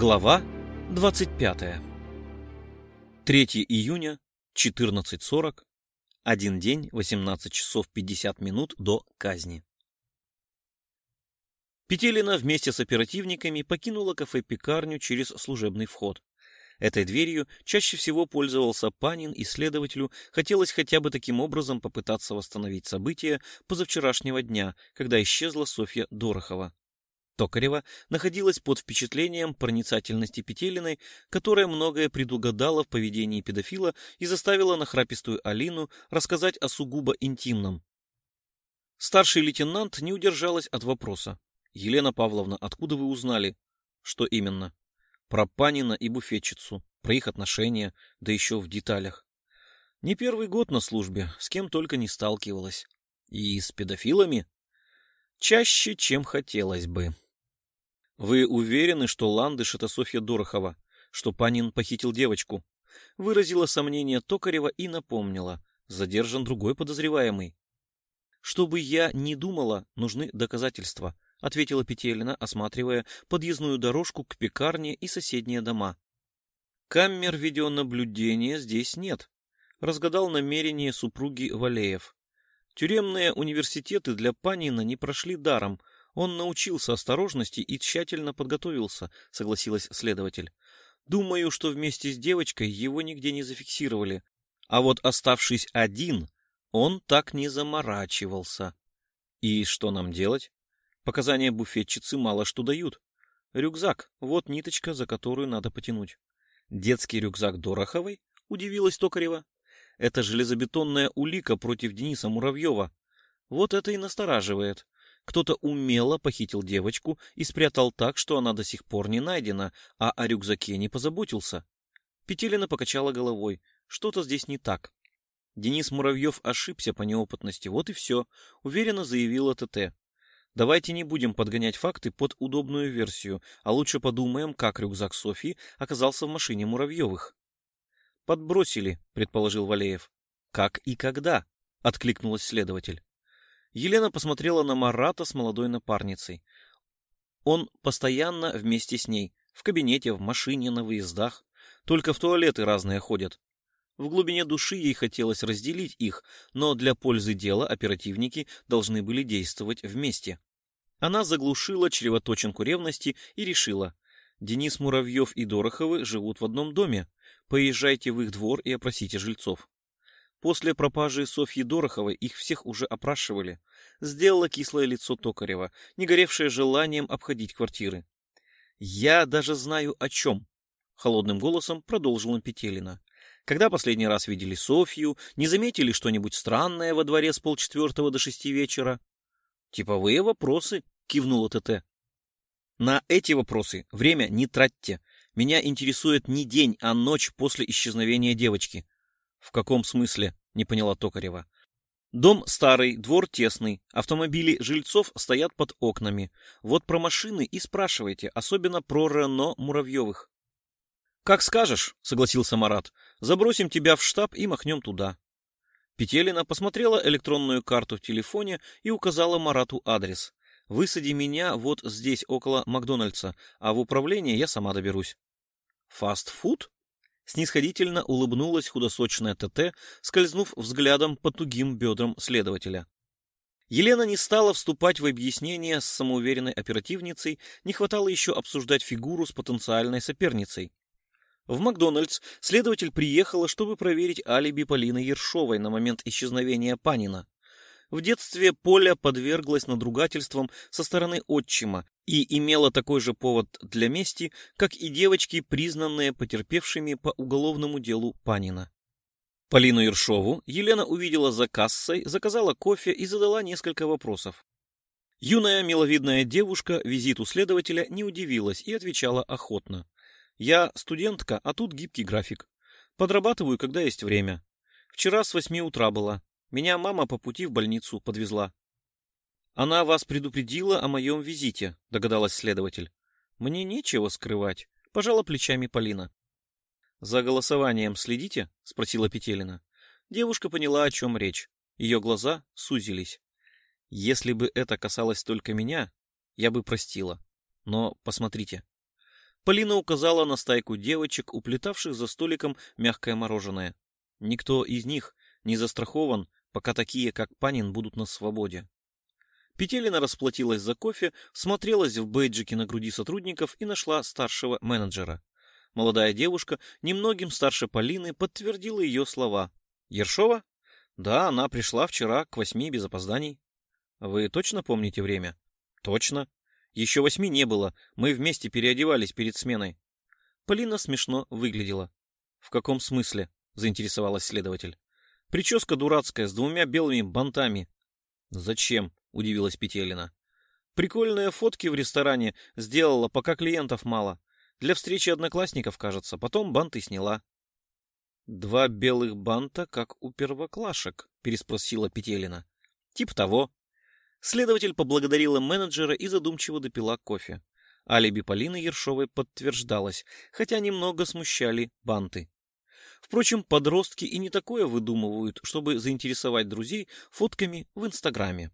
Глава 25. 3 июня, 14.40, один день, 18 часов 50 минут до казни. Петелина вместе с оперативниками покинула кафе-пекарню через служебный вход. Этой дверью чаще всего пользовался Панин, и следователю хотелось хотя бы таким образом попытаться восстановить события позавчерашнего дня, когда исчезла Софья Дорохова. Токарева находилась под впечатлением проницательности Петелиной, которая многое предугадала в поведении педофила и заставила нахрапистую Алину рассказать о сугубо интимном. Старший лейтенант не удержалась от вопроса. «Елена Павловна, откуда вы узнали?» «Что именно?» «Про Панина и буфетчицу, про их отношения, да еще в деталях». «Не первый год на службе, с кем только не сталкивалась». «И с педофилами?» «Чаще, чем хотелось бы». Вы уверены, что Ландыш — это Софья Дорохова, что Панин похитил девочку? Выразила сомнение Токарева и напомнила. Задержан другой подозреваемый. Чтобы я не думала, нужны доказательства, ответила Петелина, осматривая подъездную дорожку к пекарне и соседние дома. Камер видеонаблюдения здесь нет, разгадал намерение супруги Валеев. Тюремные университеты для Панина не прошли даром, он научился осторожности и тщательно подготовился, согласилась следователь. Думаю, что вместе с девочкой его нигде не зафиксировали. А вот оставшись один, он так не заморачивался. И что нам делать? Показания буфетчицы мало что дают. Рюкзак, вот ниточка, за которую надо потянуть. Детский рюкзак Дороховой? Удивилась Токарева. Это железобетонная улика против Дениса Муравьева. Вот это и настораживает. Кто-то умело похитил девочку и спрятал так, что она до сих пор не найдена, а о рюкзаке не позаботился. Петелина покачала головой. Что-то здесь не так. Денис Муравьев ошибся по неопытности, вот и все, уверенно заявила ТТ. Давайте не будем подгонять факты под удобную версию, а лучше подумаем, как рюкзак Софии оказался в машине Муравьевых. Подбросили, предположил Валеев. Как и когда? Откликнулась следователь. Елена посмотрела на Марата с молодой напарницей. Он постоянно вместе с ней, в кабинете, в машине, на выездах. Только в туалеты разные ходят. В глубине души ей хотелось разделить их, но для пользы дела оперативники должны были действовать вместе. Она заглушила чревоточинку ревности и решила. Денис Муравьев и Дороховы живут в одном доме. Поезжайте в их двор и опросите жильцов. После пропажи Софьи Дороховой их всех уже опрашивали. Сделала кислое лицо Токарева, не горевшее желанием обходить квартиры. «Я даже знаю о чем», — холодным голосом продолжила Петелина. «Когда последний раз видели Софью, не заметили что-нибудь странное во дворе с полчетвертого до шести вечера?» «Типовые вопросы», — кивнула ТТ. «На эти вопросы время не тратьте. Меня интересует не день, а ночь после исчезновения девочки. В каком смысле? Не поняла Токарева. Дом старый, двор тесный, автомобили жильцов стоят под окнами. Вот про машины и спрашивайте, особенно про Рено Муравьевых. Как скажешь, согласился Марат. Забросим тебя в штаб и махнем туда. Петелина посмотрела электронную карту в телефоне и указала Марату адрес. Высади меня вот здесь, около Макдональдса, а в управление я сама доберусь. Фастфуд? Снисходительно улыбнулась худосочная ТТ, скользнув взглядом по тугим бедрам следователя. Елена не стала вступать в объяснение с самоуверенной оперативницей, не хватало еще обсуждать фигуру с потенциальной соперницей. В Макдональдс следователь приехала, чтобы проверить алиби Полины Ершовой на момент исчезновения Панина. В детстве Поля подверглась надругательствам со стороны отчима и имела такой же повод для мести, как и девочки, признанные потерпевшими по уголовному делу Панина. Полину Ершову Елена увидела за кассой, заказала кофе и задала несколько вопросов. Юная миловидная девушка визиту следователя не удивилась и отвечала охотно. «Я студентка, а тут гибкий график. Подрабатываю, когда есть время. Вчера с восьми утра была. Меня мама по пути в больницу подвезла. Она вас предупредила о моем визите, догадалась следователь. Мне нечего скрывать, пожала плечами Полина. За голосованием следите? спросила Петелина. Девушка поняла, о чем речь. Ее глаза сузились. Если бы это касалось только меня, я бы простила. Но посмотрите. Полина указала на стайку девочек, уплетавших за столиком мягкое мороженое. Никто из них не застрахован, пока такие, как Панин, будут на свободе. Петелина расплатилась за кофе, смотрелась в бейджике на груди сотрудников и нашла старшего менеджера. Молодая девушка, немногим старше Полины, подтвердила ее слова. «Ершова? Да, она пришла вчера к восьми без опозданий». «Вы точно помните время?» «Точно. Еще восьми не было. Мы вместе переодевались перед сменой». Полина смешно выглядела. «В каком смысле?» — заинтересовалась следователь. «Прическа дурацкая, с двумя белыми бантами». «Зачем?» — удивилась Петелина. «Прикольные фотки в ресторане сделала, пока клиентов мало. Для встречи одноклассников, кажется. Потом банты сняла. «Два белых банта, как у первоклашек?» — переспросила Петелина. «Тип того». Следователь поблагодарила менеджера и задумчиво допила кофе. Алиби Полины Ершовой подтверждалось, хотя немного смущали банты. Впрочем, подростки и не такое выдумывают, чтобы заинтересовать друзей фотками в Инстаграме.